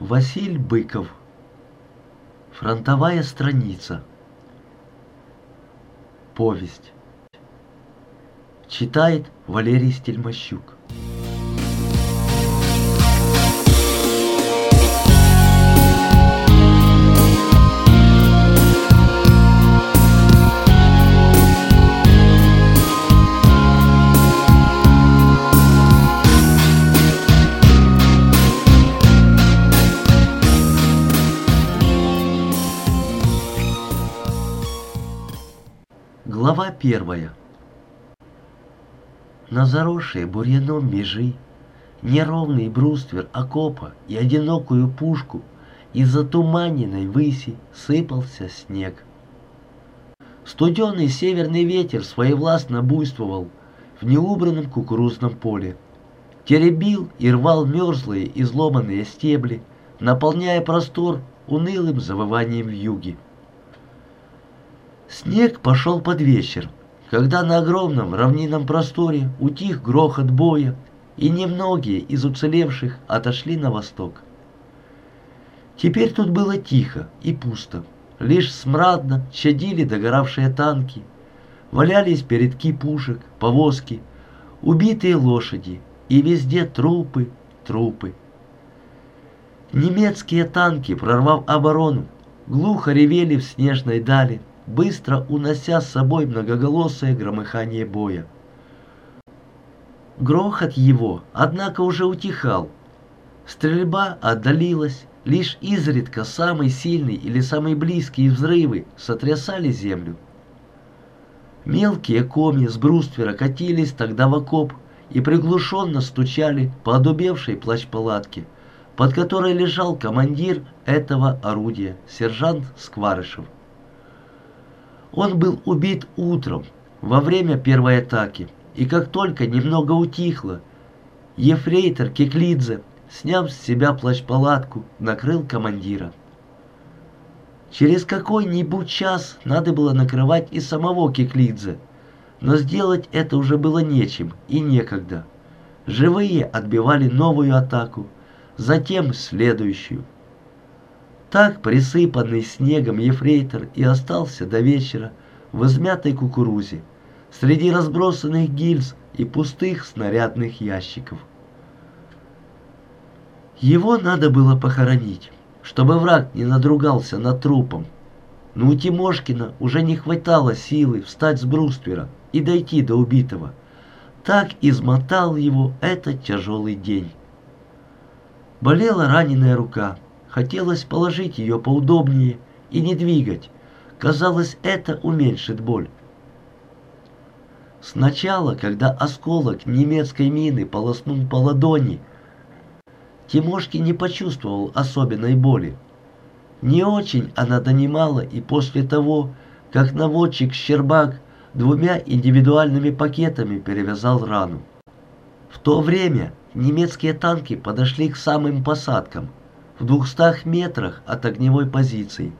Василь Быков. Фронтовая страница. Повесть. Читает Валерий Стельмощук. Глава первая. На заросшие бурьяном межи, неровный бруствер окопа и одинокую пушку из затуманенной выси сыпался снег. Студеный северный ветер своевластно буйствовал в неубранном кукурузном поле, теребил и рвал мерзлые изломанные стебли, наполняя простор унылым завыванием вьюги. Снег пошел под вечер, когда на огромном равнинном просторе утих грохот боя, и немногие из уцелевших отошли на восток. Теперь тут было тихо и пусто. Лишь смрадно чадили догоравшие танки, валялись передки пушек, повозки, убитые лошади, и везде трупы, трупы. Немецкие танки, прорвав оборону, глухо ревели в снежной дали, быстро унося с собой многоголосое громыхание боя. Грохот его, однако, уже утихал. Стрельба отдалилась, лишь изредка самый сильный или самый близкие взрывы сотрясали землю. Мелкие комья с бруствера катились тогда в окоп и приглушенно стучали по одубевшей плащ-палатке, под которой лежал командир этого орудия, сержант Скварышев. Он был убит утром, во время первой атаки, и как только немного утихло, ефрейтор Кеклидзе, сняв с себя плащ-палатку, накрыл командира. Через какой-нибудь час надо было накрывать и самого Кеклидзе, но сделать это уже было нечем и некогда. Живые отбивали новую атаку, затем следующую. Так присыпанный снегом ефрейтор и остался до вечера в измятой кукурузе, среди разбросанных гильз и пустых снарядных ящиков. Его надо было похоронить, чтобы враг не надругался над трупом. Но у Тимошкина уже не хватало силы встать с бруствера и дойти до убитого. Так измотал его этот тяжелый день. Болела раненая рука, Хотелось положить ее поудобнее и не двигать. Казалось, это уменьшит боль. Сначала, когда осколок немецкой мины полоснул по ладони, Тимошки не почувствовал особенной боли. Не очень она донимала и после того, как наводчик Щербак двумя индивидуальными пакетами перевязал рану. В то время немецкие танки подошли к самым посадкам – в двухстах метрах от огневой позиции,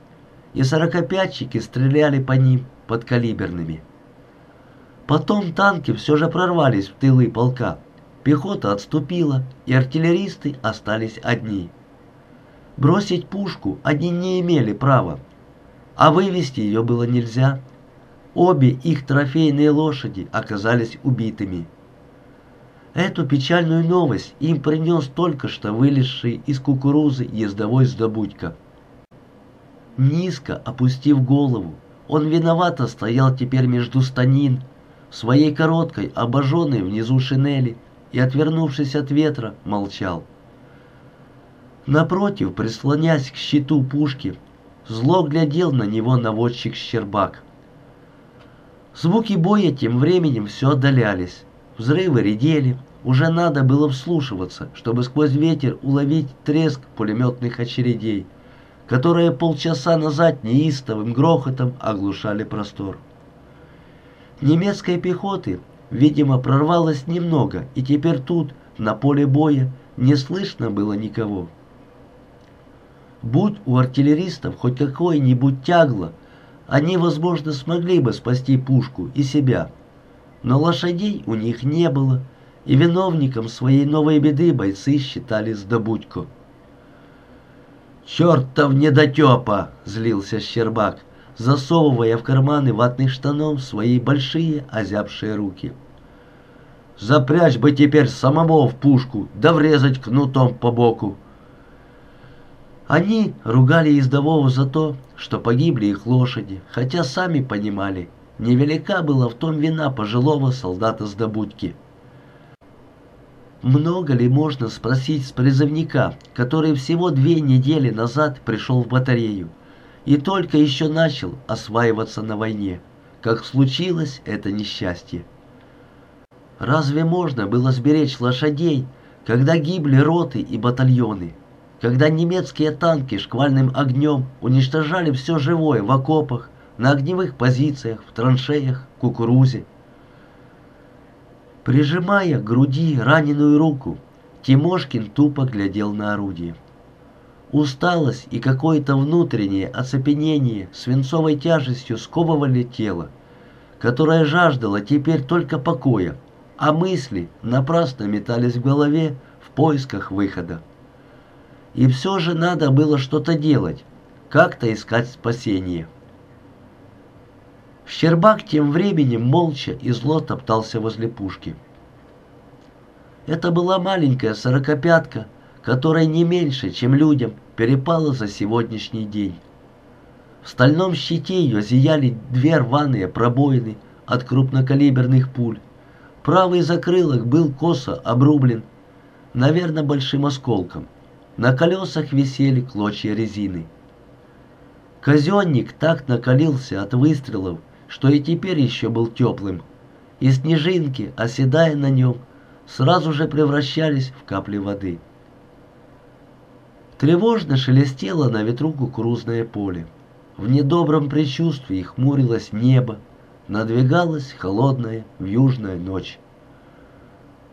и сорокопятчики стреляли по ним подкалиберными. Потом танки все же прорвались в тылы полка, пехота отступила, и артиллеристы остались одни. Бросить пушку они не имели права, а вывести ее было нельзя. Обе их трофейные лошади оказались убитыми. Эту печальную новость им принес только что вылезший из кукурузы ездовой сдобудька. Низко опустив голову, он виновато стоял теперь между станин, своей короткой, обожженной внизу шинели, и, отвернувшись от ветра, молчал. Напротив, прислонясь к щиту пушки, зло глядел на него наводчик Щербак. Звуки боя тем временем все отдалялись. Взрывы редели, уже надо было вслушиваться, чтобы сквозь ветер уловить треск пулеметных очередей, которые полчаса назад неистовым грохотом оглушали простор. Немецкой пехоты, видимо, прорвалось немного, и теперь тут, на поле боя, не слышно было никого. Будь у артиллеристов хоть какое-нибудь тягло, они, возможно, смогли бы спасти пушку и себя – но лошадей у них не было, и виновником своей новой беды бойцы считали Сдобудько. «Чертов недотепа!» — злился Щербак, засовывая в карманы ватных штанов свои большие озябшие руки. «Запрячь бы теперь самого в пушку, да врезать кнутом по боку!» Они ругали издового за то, что погибли их лошади, хотя сами понимали, невелика была в том вина пожилого солдата с добудки. Много ли можно спросить с призывника, который всего две недели назад пришел в батарею и только еще начал осваиваться на войне, как случилось это несчастье? Разве можно было сберечь лошадей, когда гибли роты и батальоны, когда немецкие танки шквальным огнем уничтожали все живое в окопах, на огневых позициях, в траншеях, кукурузе? Прижимая к груди раненую руку, Тимошкин тупо глядел на орудие. Усталость и какое-то внутреннее оцепенение свинцовой тяжестью сковывали тело, которое жаждало теперь только покоя, а мысли напрасно метались в голове в поисках выхода. И все же надо было что-то делать, как-то искать спасение. Щербак тем временем молча и зло топтался возле пушки. Это была маленькая сорокопятка, которая не меньше, чем людям, перепала за сегодняшний день. В стальном щите ее зияли две рваные пробоины от крупнокалиберных пуль. Правый закрылок был косо обрублен, наверное, большим осколком. На колесах висели клочья резины. Казенник так накалился от выстрелов, что и теперь еще был теплым, и снежинки, оседая на нем, сразу же превращались в капли воды. Тревожно шелестело на ветру кукурузное поле. В недобром предчувствии хмурилось небо, надвигалась холодная вьюжная ночь.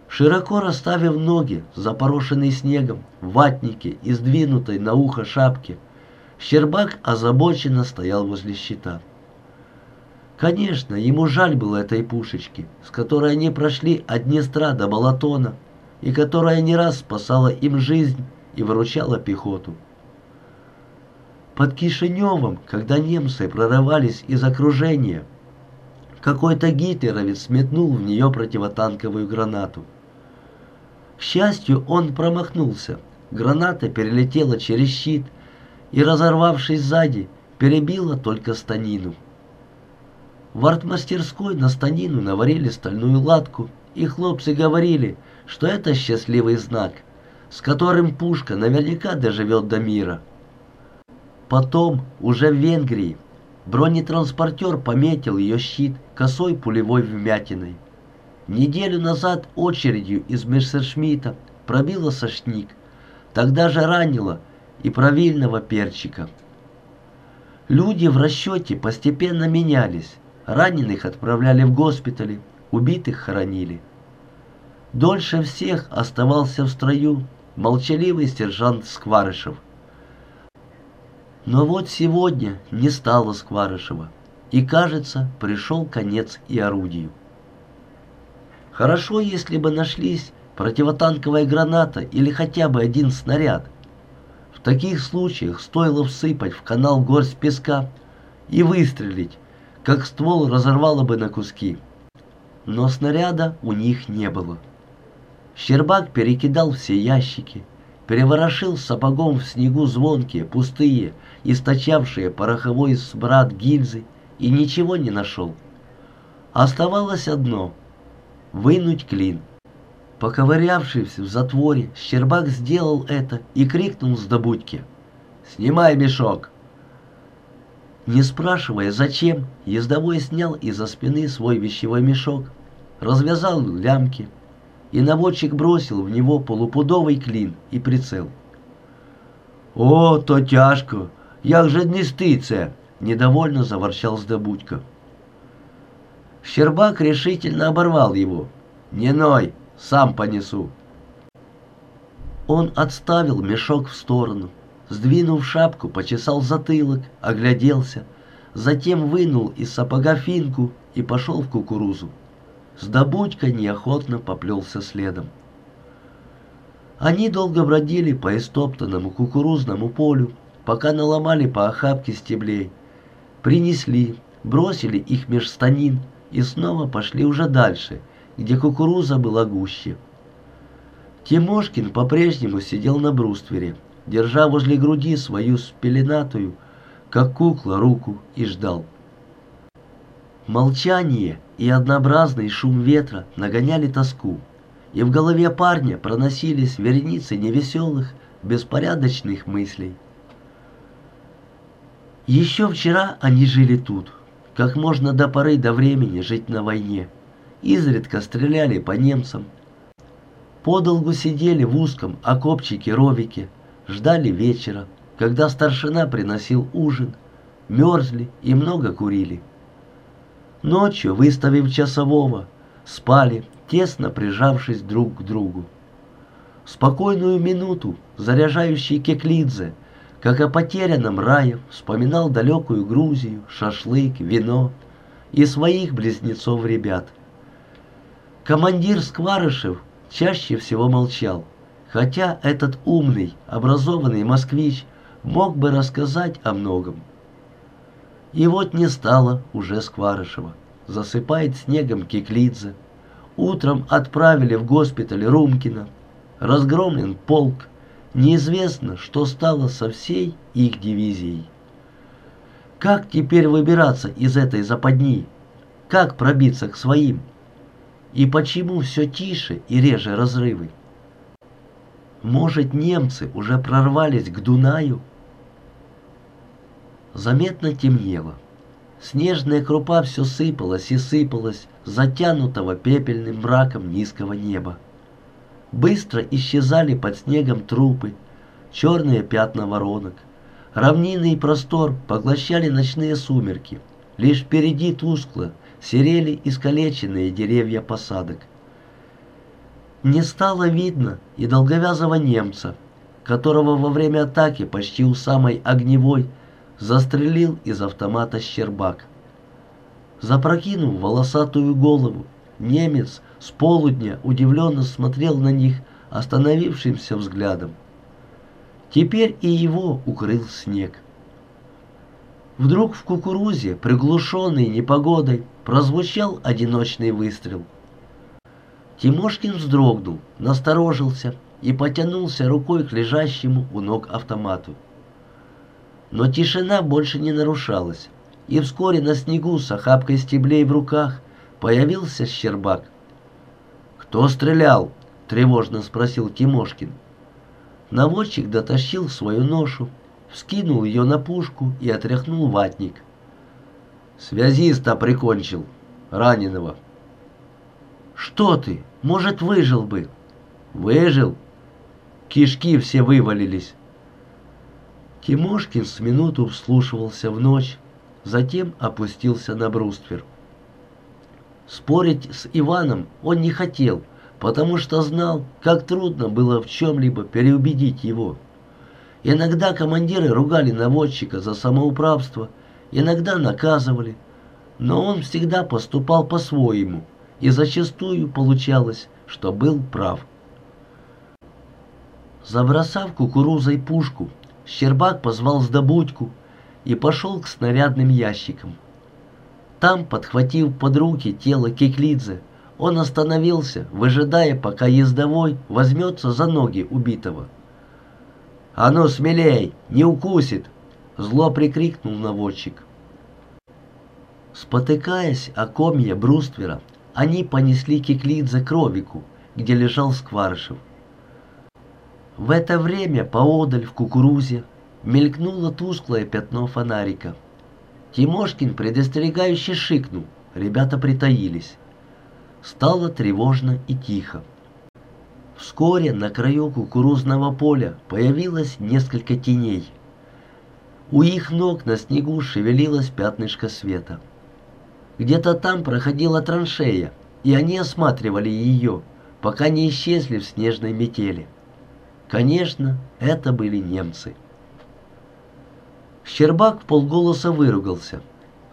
Широко расставив ноги, запорошенный снегом, в ватнике и сдвинутой на ухо шапке, Щербак озабоченно стоял возле щита. Конечно, ему жаль было этой пушечки, с которой они прошли от Днестра до Балатона, и которая не раз спасала им жизнь и выручала пехоту. Под Кишиневым, когда немцы прорывались из окружения, какой-то гитлеровец метнул в нее противотанковую гранату. К счастью, он промахнулся. Граната перелетела через щит и, разорвавшись сзади, перебила только станину. В артмастерской на станину наварили стальную латку, и хлопцы говорили, что это счастливый знак, с которым пушка наверняка доживет до мира. Потом, уже в Венгрии, бронетранспортер пометил ее щит косой пулевой вмятиной. Неделю назад очередью из Мессершмитта пробила сошник, тогда же ранила и правильного перчика. Люди в расчете постепенно менялись, Раненых отправляли в госпитали, убитых хоронили. Дольше всех оставался в строю молчаливый сержант Скварышев. Но вот сегодня не стало Скварышева, и, кажется, пришел конец и орудию. Хорошо, если бы нашлись противотанковая граната или хотя бы один снаряд. В таких случаях стоило всыпать в канал горсть песка и выстрелить, как ствол разорвало бы на куски. Но снаряда у них не было. Щербак перекидал все ящики, переворошил сапогом в снегу звонкие, пустые, источавшие пороховой смрад гильзы и ничего не нашел. Оставалось одно — вынуть клин. Поковырявшись в затворе, Щербак сделал это и крикнул с добудки. «Снимай мешок!» Не спрашивая, зачем, ездовой снял из-за спины свой вещевой мешок, развязал лямки, и наводчик бросил в него полупудовый клин и прицел. «О, то тяжко! Як же нести це!» — недовольно заворчал Сдобудько. Щербак решительно оборвал его. «Не ной, сам понесу!» Он отставил мешок в сторону, Сдвинув шапку, почесал затылок, огляделся, затем вынул из сапога финку и пошел в кукурузу. Сдобудька неохотно поплелся следом. Они долго бродили по истоптанному кукурузному полю, пока наломали по охапке стеблей. Принесли, бросили их меж станин и снова пошли уже дальше, где кукуруза была гуще. Тимошкин по-прежнему сидел на бруствере, держа возле груди свою спеленатую, как кукла, руку и ждал. Молчание и однообразный шум ветра нагоняли тоску и в голове парня проносились вереницы невеселых, беспорядочных мыслей. Еще вчера они жили тут, как можно до поры до времени жить на войне. Изредка стреляли по немцам. Подолгу сидели в узком окопчике-ровике, ждали вечера, когда старшина приносил ужин, мерзли и много курили. Ночью, выставив часового, спали, тесно прижавшись друг к другу. Спокойную минуту заряжающий Кеклидзе, как о потерянном рае, вспоминал далекую Грузию, шашлык, вино и своих близнецов-ребят. Командир Скварышев чаще всего молчал, хотя этот умный, образованный москвич мог бы рассказать о многом. И вот не стало уже Скварышева. Засыпает снегом Кеклидзе, Утром отправили в госпиталь Румкина. Разгромлен полк. Неизвестно, что стало со всей их дивизией. Как теперь выбираться из этой западни? Как пробиться к своим? И почему все тише и реже разрывы? Может, немцы уже прорвались к Дунаю? Заметно темнело. Снежная крупа все сыпалась и сыпалась, затянутого пепельным мраком низкого неба. Быстро исчезали под снегом трупы, черные пятна воронок. Равнинный простор поглощали ночные сумерки. Лишь впереди тускло серели искалеченные деревья посадок. Не стало видно и долговязого немца, которого во время атаки почти у самой огневой застрелил из автомата Щербак. Запрокинув волосатую голову, немец с полудня удивленно смотрел на них остановившимся взглядом. Теперь и его укрыл снег. Вдруг в кукурузе, приглушенный непогодой, прозвучал одиночный выстрел. Тимошкин вздрогнул, насторожился и потянулся рукой к лежащему у ног автомату. Но тишина больше не нарушалась и вскоре на снегу с охапкой стеблей в руках появился Щербак. «Кто стрелял?» — тревожно спросил Тимошкин. Наводчик дотащил свою ношу, вскинул ее на пушку и отряхнул ватник. «Связиста прикончил, раненого». «Что ты? Может, выжил бы?» «Выжил?» Кишки все вывалились. Тимошкин с минуту вслушивался в ночь, затем опустился на бруствер. Спорить с Иваном он не хотел, потому что знал, как трудно было в чем-либо переубедить его. Иногда командиры ругали наводчика за самоуправство, иногда наказывали, но он всегда поступал по-своему, и зачастую получалось, что был прав. Забросав кукурузой пушку, Щербак позвал Сдобудьку, и пошел к снарядным ящикам. Там, подхватив под руки тело Киклидзе, он остановился, выжидая, пока ездовой возьмется за ноги убитого. «А ну, смелей, не укусит!» — зло прикрикнул наводчик. Спотыкаясь о комья бруствера, они понесли Киклидзе к ровику, где лежал Скварышев. В это время поодаль в кукурузе Мелькнуло тусклое пятно фонарика. Тимошкин предостерегающе шикнул. Ребята притаились. Стало тревожно и тихо. Вскоре на краю кукурузного поля появилось несколько теней. У их ног на снегу шевелилось пятнышко света. Где-то там проходила траншея, и они осматривали ее, пока не исчезли в снежной метели. Конечно, это были немцы. Щербак полголоса выругался.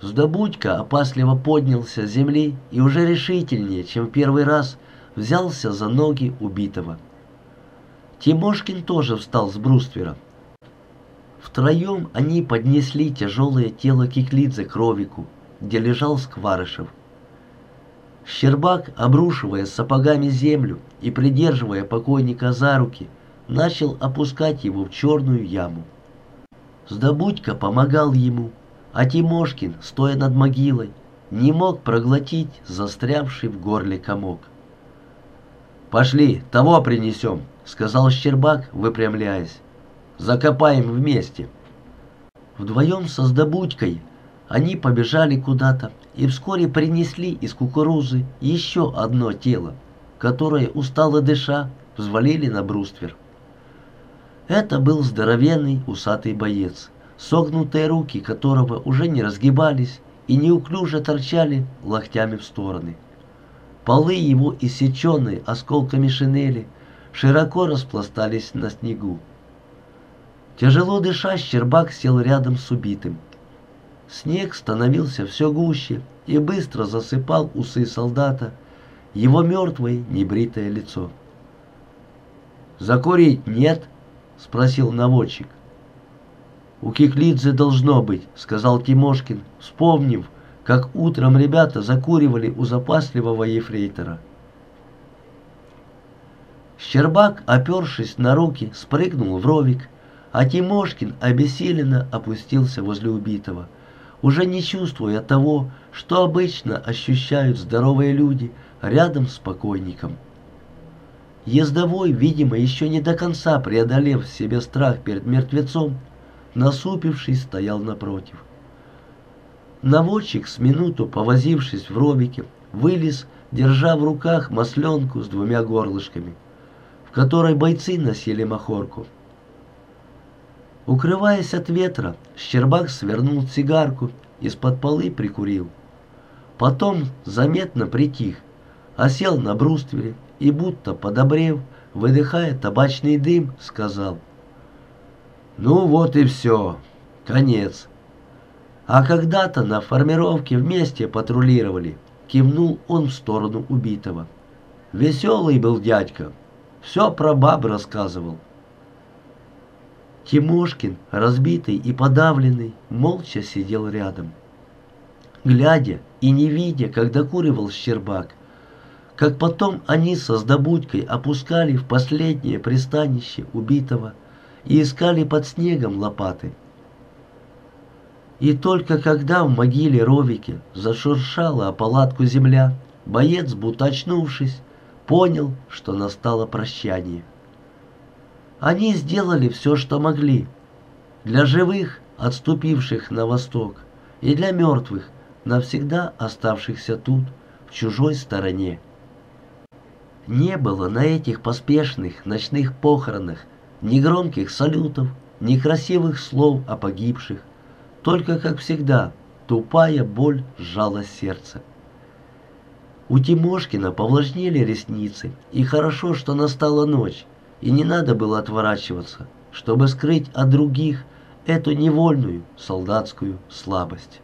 Сдобудька опасливо поднялся с земли и уже решительнее, чем в первый раз, взялся за ноги убитого. Тимошкин тоже встал с бруствера. Втроем они поднесли тяжелое тело Киклидзе к ровику, где лежал Скварышев. Щербак, обрушивая сапогами землю и придерживая покойника за руки, начал опускать его в черную яму. Сдобудько помогал ему, а Тимошкин, стоя над могилой, не мог проглотить застрявший в горле комок. «Пошли, того принесем», — сказал Щербак, выпрямляясь. «Закопаем вместе». Вдвоем со Сдобудькой они побежали куда-то и вскоре принесли из кукурузы еще одно тело, которое, устало дыша, взвалили на бруствер. Это был здоровенный усатый боец, согнутые руки которого уже не разгибались и неуклюже торчали локтями в стороны. Полы его, иссеченные осколками шинели, широко распластались на снегу. Тяжело дыша, Щербак сел рядом с убитым. Снег становился все гуще и быстро засыпал усы солдата, его мертвое небритое лицо. «Закурить нет?» — спросил наводчик. «У Киклидзе должно быть», — сказал Тимошкин, вспомнив, как утром ребята закуривали у запасливого ефрейтора. Щербак, опершись на руки, спрыгнул в ровик, а Тимошкин обессиленно опустился возле убитого, уже не чувствуя того, что обычно ощущают здоровые люди рядом с покойником. Ездовой, видимо, еще не до конца преодолев в себе страх перед мертвецом, насупившись, стоял напротив. Наводчик, с минуту повозившись в робике, вылез, держа в руках масленку с двумя горлышками, в которой бойцы носили махорку. Укрываясь от ветра, Щербак свернул цигарку, из-под полы прикурил. Потом заметно притих, осел на бруствере и, будто подобрев, выдыхая табачный дым, сказал «Ну вот и все, конец». А когда-то на формировке вместе патрулировали, кивнул он в сторону убитого. Веселый был дядька, все про баб рассказывал. Тимошкин, разбитый и подавленный, молча сидел рядом. Глядя и не видя, как докуривал Щербак, как потом они со сдобудькой опускали в последнее пристанище убитого и искали под снегом лопаты. И только когда в могиле Ровики зашуршала о палатку земля, боец, будто очнувшись, понял, что настало прощание. Они сделали все, что могли. Для живых, отступивших на восток, и для мертвых, навсегда оставшихся тут, в чужой стороне. Не было на этих поспешных ночных похоронах ни громких салютов, ни красивых слов о погибших, только, как всегда, тупая боль сжала сердце. У Тимошкина повлажнели ресницы, и хорошо, что настала ночь, и не надо было отворачиваться, чтобы скрыть от других эту невольную солдатскую слабость.